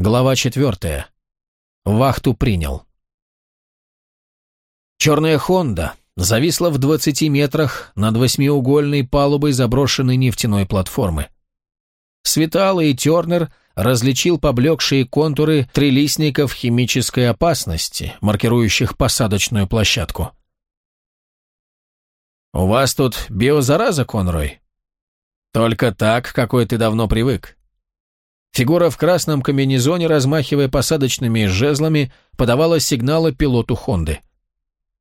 Глава четвертая. Вахту принял. Черная «Хонда» зависла в 20 метрах над восьмиугольной палубой заброшенной нефтяной платформы. Светало и Тернер различил поблекшие контуры трилистников химической опасности, маркирующих посадочную площадку. «У вас тут биозараза, Конрой?» «Только так, какой ты давно привык. Фигура в красном комбинезоне, размахивая посадочными жезлами, подавала сигналы пилоту Хонды.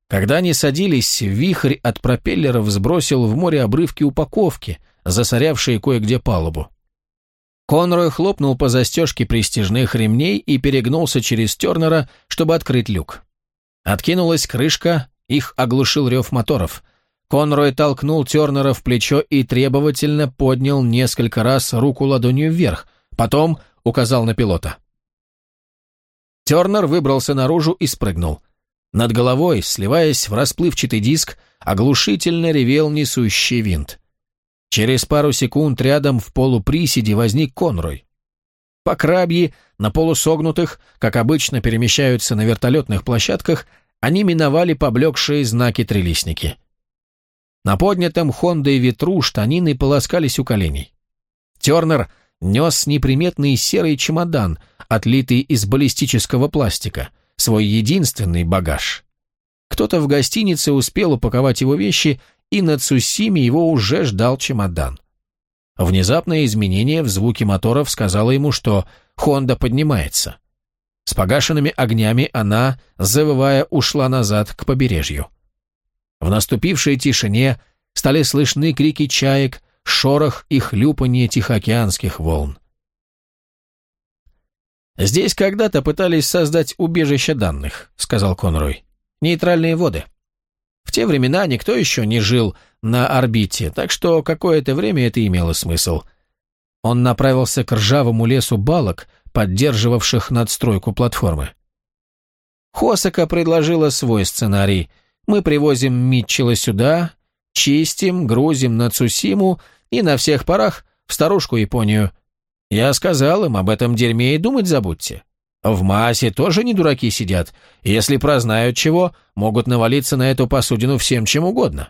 Когда они садились, вихрь от пропеллеров сбросил в море обрывки упаковки, засорявшие кое-где палубу. Конрой хлопнул по застежке пристежных ремней и перегнулся через Тернера, чтобы открыть люк. Откинулась крышка, их оглушил рев моторов. Конрой толкнул Тернера в плечо и требовательно поднял несколько раз руку ладонью вверх – Потом указал на пилота. Тернер выбрался наружу и спрыгнул. Над головой, сливаясь в расплывчатый диск, оглушительно ревел несущий винт. Через пару секунд рядом в полуприседе возник Конрой. По крабьи, на полусогнутых, как обычно перемещаются на вертолетных площадках, они миновали поблекшие знаки-трелисники. На поднятом Хондой ветру штанины полоскались у коленей. Тернер нес неприметный серый чемодан, отлитый из баллистического пластика, свой единственный багаж. Кто-то в гостинице успел упаковать его вещи, и на Цусиме его уже ждал чемодан. Внезапное изменение в звуке моторов сказало ему, что Хонда поднимается. С погашенными огнями она, завывая, ушла назад к побережью. В наступившей тишине стали слышны крики чаек, шорох и хлюпанье тихоокеанских волн. «Здесь когда-то пытались создать убежище данных», — сказал Конрой. «Нейтральные воды. В те времена никто еще не жил на орбите, так что какое-то время это имело смысл». Он направился к ржавому лесу балок, поддерживавших надстройку платформы. Хосака предложила свой сценарий. Мы привозим Митчелла сюда, чистим, грузим на Цусиму, и на всех парах в старушку Японию. Я сказал им, об этом дерьме и думать забудьте. В массе тоже не дураки сидят, если прознают чего, могут навалиться на эту посудину всем чем угодно.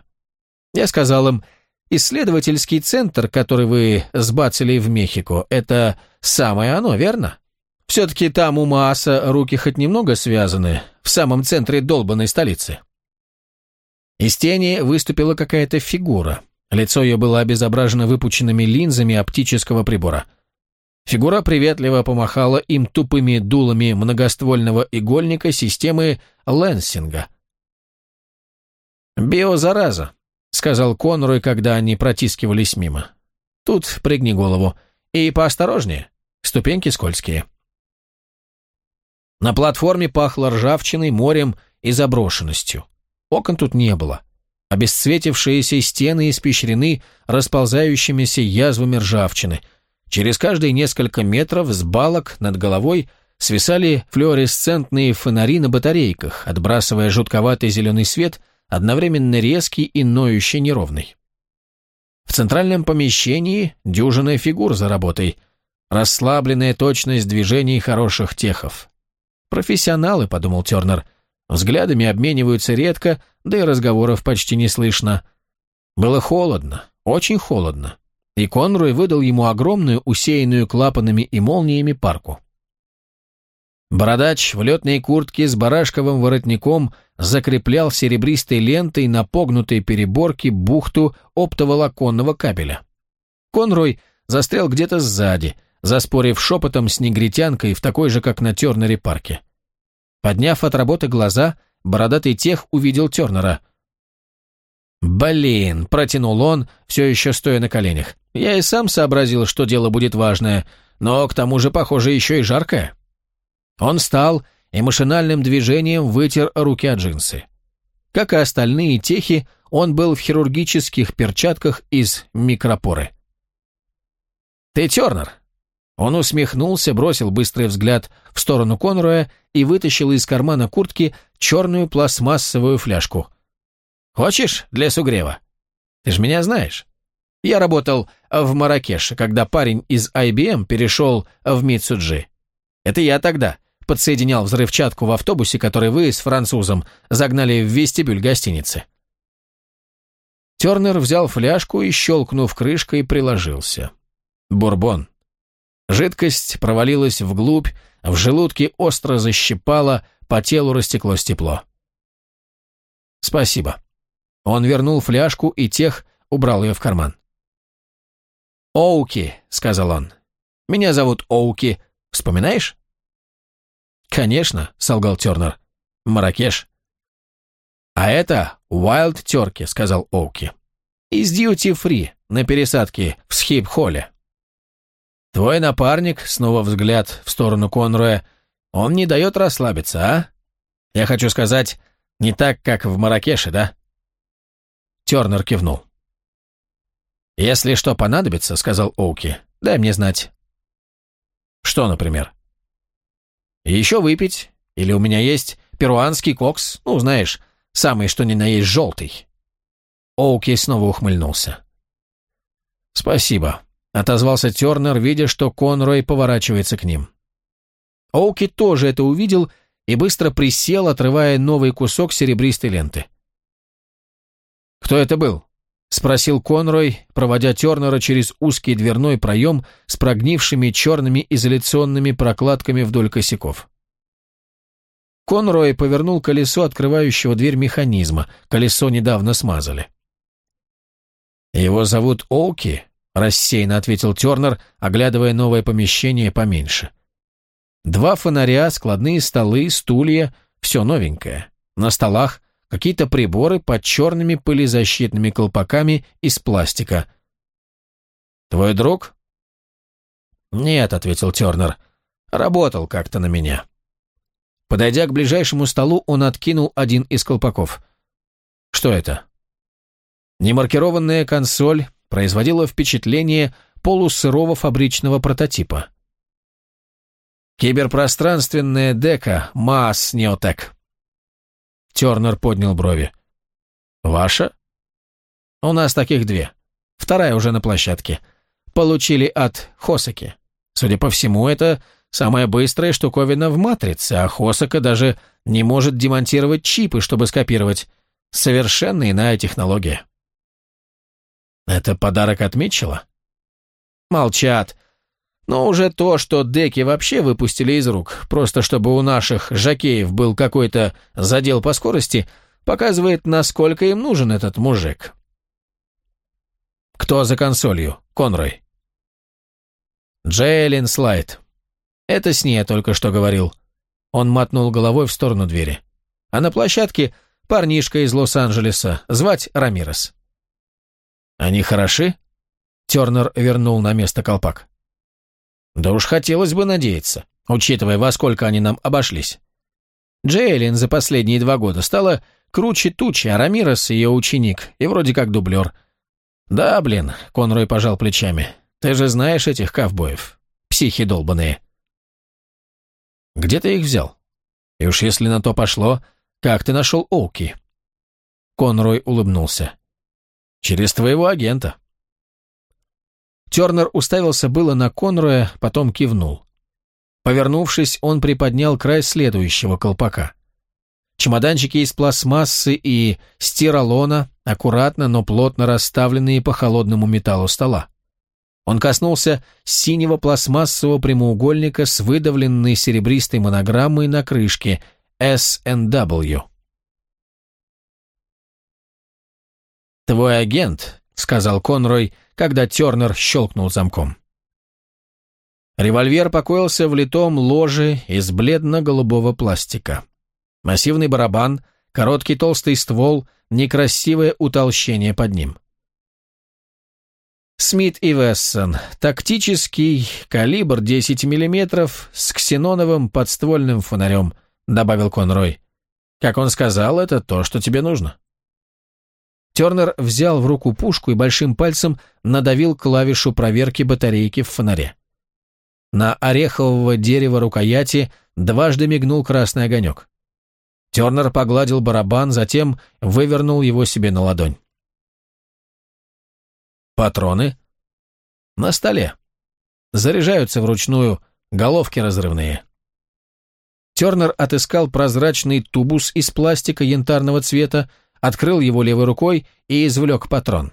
Я сказал им, исследовательский центр, который вы сбацали в Мехико, это самое оно, верно? Все-таки там у Мааса руки хоть немного связаны, в самом центре долбанной столицы. Из тени выступила какая-то фигура. Лицо ее было обезображено выпученными линзами оптического прибора. Фигура приветливо помахала им тупыми дулами многоствольного игольника системы Лэнсинга. «Биозараза», — сказал Конрой, когда они протискивались мимо. «Тут пригни голову. И поосторожнее. Ступеньки скользкие». На платформе пахло ржавчиной, морем и заброшенностью. Окон тут не было. Обесцветившиеся стены испещрены расползающимися язвами ржавчины. Через каждые несколько метров с балок над головой свисали флуоресцентные фонари на батарейках, отбрасывая жутковатый зеленый свет, одновременно резкий и ноющий неровный. В центральном помещении дюжина фигур за работой, расслабленная точность движений хороших техов. «Профессионалы», — подумал Тернер, — Взглядами обмениваются редко, да и разговоров почти не слышно. Было холодно, очень холодно, и Конрой выдал ему огромную, усеянную клапанами и молниями парку. Бородач в летной куртке с барашковым воротником закреплял серебристой лентой на погнутой переборке бухту оптоволоконного кабеля. Конрой застрял где-то сзади, заспорив шепотом с негритянкой в такой же, как на Тернере парке. Подняв от работы глаза, бородатый тех увидел Тернера. «Блин!» – протянул он, все еще стоя на коленях. «Я и сам сообразил, что дело будет важное, но к тому же, похоже, еще и жаркое». Он встал и машинальным движением вытер руки от джинсы. Как и остальные техи, он был в хирургических перчатках из микропоры. «Ты Тернер?» Он усмехнулся, бросил быстрый взгляд в сторону Конроя и вытащил из кармана куртки черную пластмассовую фляжку. «Хочешь для сугрева? Ты же меня знаешь. Я работал в Маракеше, когда парень из IBM перешел в Митсуджи. Это я тогда подсоединял взрывчатку в автобусе, который вы с французом загнали в вестибюль гостиницы. Тернер взял фляжку и, щелкнув крышкой, приложился. Бурбон. Жидкость провалилась вглубь, в желудке остро защипало, по телу растеклось тепло. «Спасибо». Он вернул фляжку и тех убрал ее в карман. «Оуки», — сказал он. «Меня зовут Оуки. Вспоминаешь?» «Конечно», — солгал Тернер. «Маракеш». «А это Wild Turkey», — сказал Оуки. «Из Duty Free, на пересадке в Схип-холле». «Твой напарник», — снова взгляд в сторону Конроя, — «он не дает расслабиться, а? Я хочу сказать, не так, как в Маракеше, да?» Тернер кивнул. «Если что понадобится», — сказал Оуки, — «дай мне знать». «Что, например?» «Еще выпить, или у меня есть перуанский кокс, ну, знаешь, самый что ни на есть желтый». Оуки снова ухмыльнулся. «Спасибо», — отозвался Тернер, видя, что Конрой поворачивается к ним. Оуки тоже это увидел и быстро присел, отрывая новый кусок серебристой ленты. «Кто это был?» — спросил Конрой, проводя Тернера через узкий дверной проем с прогнившими черными изоляционными прокладками вдоль косяков. Конрой повернул колесо открывающего дверь механизма, колесо недавно смазали. «Его зовут Оуки?» — рассеянно ответил Тернер, оглядывая новое помещение поменьше. «Два фонаря, складные столы, стулья — все новенькое. На столах какие-то приборы под черными пылезащитными колпаками из пластика. «Твой друг?» «Нет», — ответил Тернер. «Работал как-то на меня». Подойдя к ближайшему столу, он откинул один из колпаков. «Что это?» Немаркированная консоль производила впечатление полусырого фабричного прототипа. Киберпространственная дека МАС Неотек. Тернер поднял брови. «Ваша?» «У нас таких две. Вторая уже на площадке. Получили от Хосаки. Судя по всему, это самая быстрая штуковина в матрице, а Хосака даже не может демонтировать чипы, чтобы скопировать. Совершенно иная технология». «Это подарок от Митчелла?» «Молчат. Но уже то, что деки вообще выпустили из рук, просто чтобы у наших жакеев был какой-то задел по скорости, показывает, насколько им нужен этот мужик. Кто за консолью? Конрой. Джейлин Слайд. Это с ней я только что говорил. Он мотнул головой в сторону двери. А на площадке парнишка из Лос-Анджелеса, звать Рамирес. Они хороши? Тернер вернул на место колпак. Да уж хотелось бы надеяться, учитывая, во сколько они нам обошлись. Джейлин за последние два года стала круче тучи, а Рамирес ее ученик и вроде как дублер. Да, блин, Конрой пожал плечами. Ты же знаешь этих ковбоев. Психи долбаные. Где ты их взял? И уж если на то пошло, как ты нашел Оуки? Конрой улыбнулся. Через твоего агента. Тернер уставился было на Конроя, потом кивнул. Повернувшись, он приподнял край следующего колпака. Чемоданчики из пластмассы и стиролона, аккуратно, но плотно расставленные по холодному металлу стола. Он коснулся синего пластмассового прямоугольника с выдавленной серебристой монограммой на крышке S&W. «Твой агент», — сказал Конрой, — когда Тернер щелкнул замком. Револьвер покоился в литом ложе из бледно-голубого пластика. Массивный барабан, короткий толстый ствол, некрасивое утолщение под ним. Смит и Вессон. Тактический, калибр 10 мм с ксеноновым подствольным фонарем, добавил Конрой. Как он сказал, это то, что тебе нужно. Тернер взял в руку пушку и большим пальцем надавил клавишу проверки батарейки в фонаре. На орехового дерева рукояти дважды мигнул красный огонек. Тернер погладил барабан, затем вывернул его себе на ладонь. «Патроны?» «На столе. Заряжаются вручную, головки разрывные. Тернер отыскал прозрачный тубус из пластика янтарного цвета, открыл его левой рукой и извлек патрон.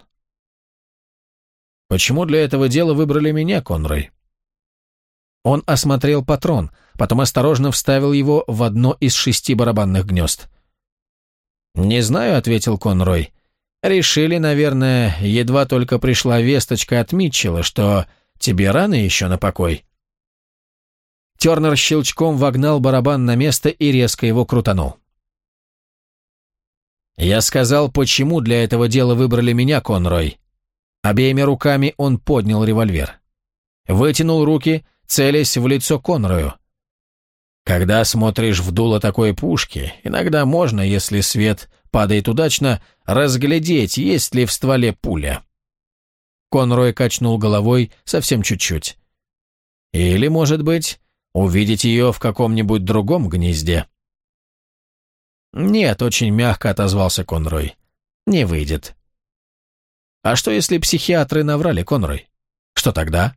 «Почему для этого дела выбрали меня, Конрой?» Он осмотрел патрон, потом осторожно вставил его в одно из шести барабанных гнезд. «Не знаю», — ответил Конрой. «Решили, наверное, едва только пришла весточка от Митчелла, что тебе рано еще на покой». Тернер щелчком вогнал барабан на место и резко его крутанул. «Я сказал, почему для этого дела выбрали меня, Конрой». Обеими руками он поднял револьвер. Вытянул руки целясь в лицо Конрою. Когда смотришь в дуло такой пушки, иногда можно, если свет падает удачно, разглядеть, есть ли в стволе пуля. Конрой качнул головой совсем чуть-чуть. Или, может быть, увидеть ее в каком-нибудь другом гнезде. «Нет», — очень мягко отозвался Конрой. «Не выйдет». «А что, если психиатры наврали, Конрой? Что тогда?»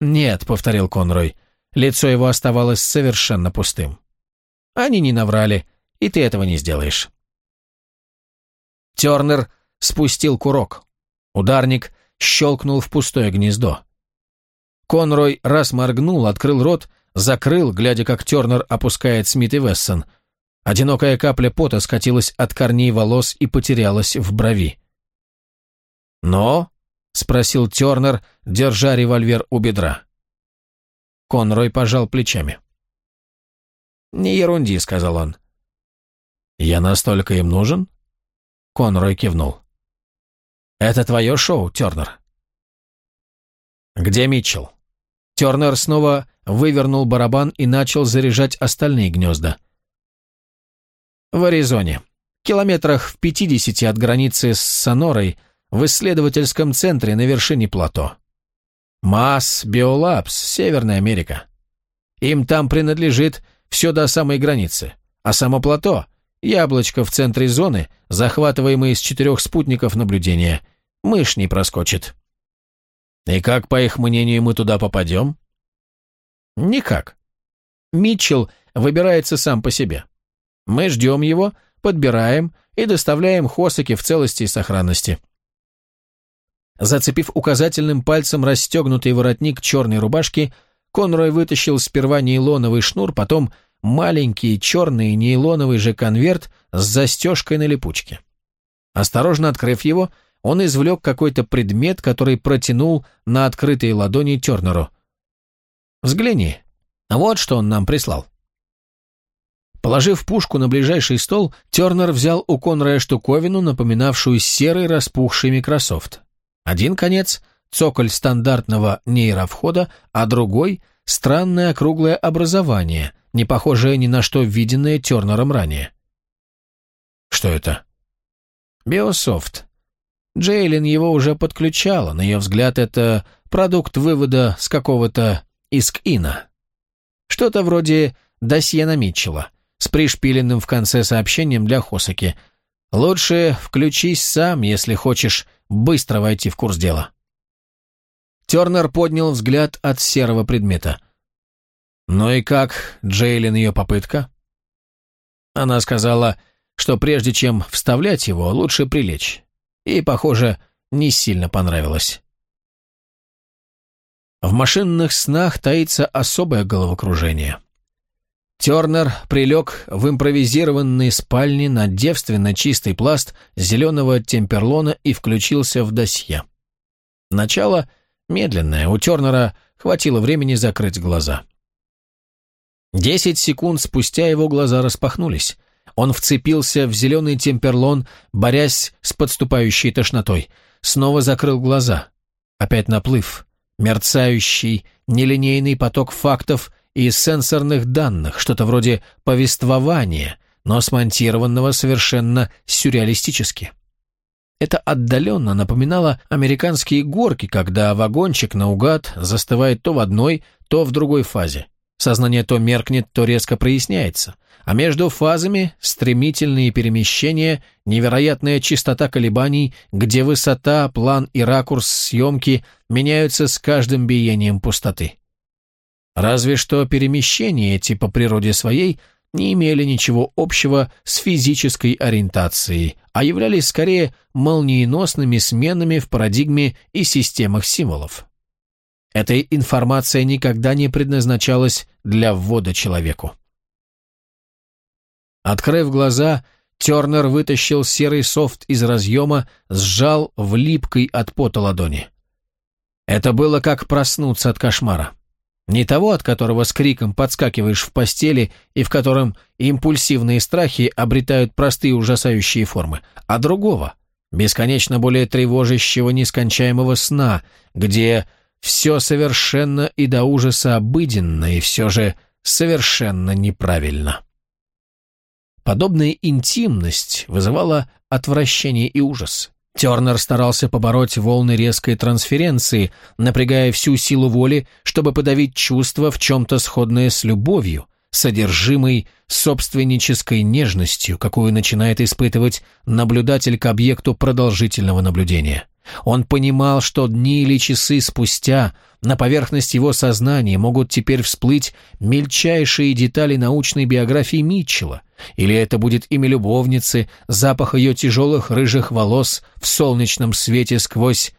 «Нет», — повторил Конрой. Лицо его оставалось совершенно пустым. «Они не наврали, и ты этого не сделаешь». Тернер спустил курок. Ударник щелкнул в пустое гнездо. Конрой раз моргнул, открыл рот, закрыл, глядя, как Тернер опускает Смит и Вессон. Одинокая капля пота скатилась от корней волос и потерялась в брови. «Но», — спросил Тернер, держа револьвер у бедра. Конрой пожал плечами. «Не ерунди», — сказал он. «Я настолько им нужен?» Конрой кивнул. «Это твое шоу, Тернер?» «Где Митчелл?» Тернер снова вывернул барабан и начал заряжать остальные гнезда. «В Аризоне. Километрах в пятидесяти от границы с Сонорой в исследовательском центре на вершине плато. Масс Биолабс, Северная Америка. Им там принадлежит все до самой границы, а само плато – яблочко в центре зоны, захватываемое из четырех спутников наблюдения. Мышь не проскочит. И как, по их мнению, мы туда попадем? Никак. Митчелл выбирается сам по себе. Мы ждем его, подбираем и доставляем Хосаки в целости и сохранности. Зацепив указательным пальцем расстегнутый воротник черной рубашки, Конрой вытащил сперва нейлоновый шнур, потом маленький черный нейлоновый же конверт с застежкой на липучке. Осторожно открыв его, он извлек какой-то предмет, который протянул на открытые ладони Тернеру. «Взгляни. Вот что он нам прислал». Положив пушку на ближайший стол, Тернер взял у Конрая штуковину, напоминавшую серый распухший микрософт. Один конец – цоколь стандартного нейровхода, а другой – странное округлое образование, не похожее ни на что виденное Тернером ранее. Что это? Биософт. Джейлин его уже подключала, на ее взгляд, это продукт вывода с какого-то искина. Что-то вроде досье на Митчелла, с пришпиленным в конце сообщением для Хосаки. Лучше включись сам, если хочешь быстро войти в курс дела. Тернер поднял взгляд от серого предмета. «Ну и как, Джейлин, ее попытка?» Она сказала, что прежде чем вставлять его, лучше прилечь. И, похоже, не сильно понравилось. В машинных снах таится особое головокружение. Тернер прилег в импровизированной спальне на девственно чистый пласт зеленого темперлона и включился в досье. Начало медленное, у Тернера хватило времени закрыть глаза. Десять секунд спустя его глаза распахнулись. Он вцепился в зеленый темперлон, борясь с подступающей тошнотой. Снова закрыл глаза. Опять наплыв. Мерцающий, нелинейный поток фактов и сенсорных данных, что-то вроде повествования, но смонтированного совершенно сюрреалистически. Это отдаленно напоминало американские горки, когда вагончик наугад застывает то в одной, то в другой фазе. Сознание то меркнет, то резко проясняется. А между фазами стремительные перемещения, невероятная частота колебаний, где высота, план и ракурс съемки меняются с каждым биением пустоты. Разве что перемещения эти по природе своей не имели ничего общего с физической ориентацией, а являлись скорее молниеносными сменами в парадигме и системах символов. Эта информация никогда не предназначалась для ввода человеку. Открыв глаза, Тернер вытащил серый софт из разъема, сжал в липкой от пота ладони. Это было как проснуться от кошмара. Не того, от которого с криком подскакиваешь в постели и в котором импульсивные страхи обретают простые ужасающие формы, а другого, бесконечно более тревожащего нескончаемого сна, где все совершенно и до ужаса обыденно и все же совершенно неправильно. Подобная интимность вызывала отвращение и ужас. Тернер старался побороть волны резкой трансференции, напрягая всю силу воли, чтобы подавить чувство в чем-то сходное с любовью, содержимой собственнической нежностью, какую начинает испытывать наблюдатель к объекту продолжительного наблюдения. Он понимал, что дни или часы спустя на поверхность его сознания могут теперь всплыть мельчайшие детали научной биографии Митчелла, или это будет имя любовницы, запах ее тяжелых рыжих волос в солнечном свете сквозь...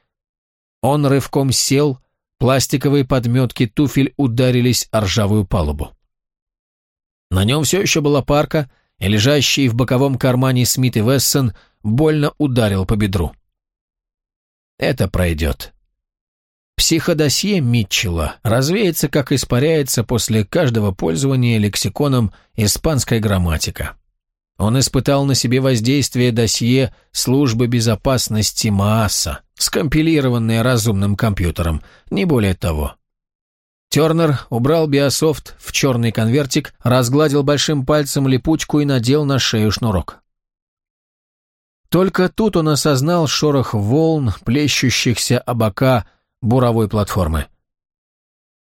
Он рывком сел, пластиковые подметки туфель ударились о ржавую палубу. На нем все еще была парка, и лежащий в боковом кармане Смит и Вессон больно ударил по бедру. Это пройдет. Психодосье Митчелла развеется, как испаряется после каждого пользования лексиконом испанская грамматика. Он испытал на себе воздействие досье службы безопасности МААСа, скомпилированное разумным компьютером, не более того. Тернер убрал биософт в черный конвертик, разгладил большим пальцем липучку и надел на шею шнурок. Только тут он осознал шорох волн, плещущихся о бока буровой платформы.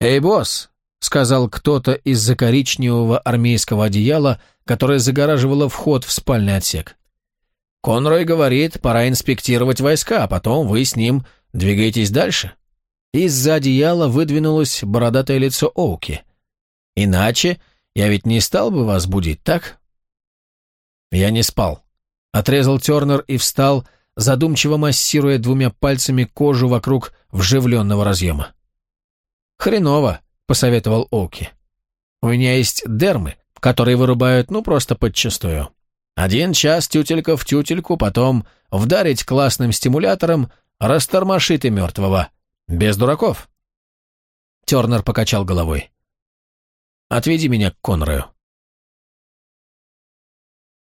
«Эй, босс!» — сказал кто-то из-за коричневого армейского одеяла, которое загораживало вход в спальный отсек. «Конрой говорит, пора инспектировать войска, а потом вы с ним двигаетесь дальше». Из-за одеяла выдвинулось бородатое лицо Оуки. «Иначе я ведь не стал бы вас будить, так?» «Я не спал», Отрезал Тернер и встал, задумчиво массируя двумя пальцами кожу вокруг вживленного разъема. «Хреново», — посоветовал Оуки. «У меня есть дермы, которые вырубают, ну, просто подчастую. Один час тютелька в тютельку, потом вдарить классным стимулятором, растормошит и мертвого. Без дураков». Тернер покачал головой. «Отведи меня к Конрою».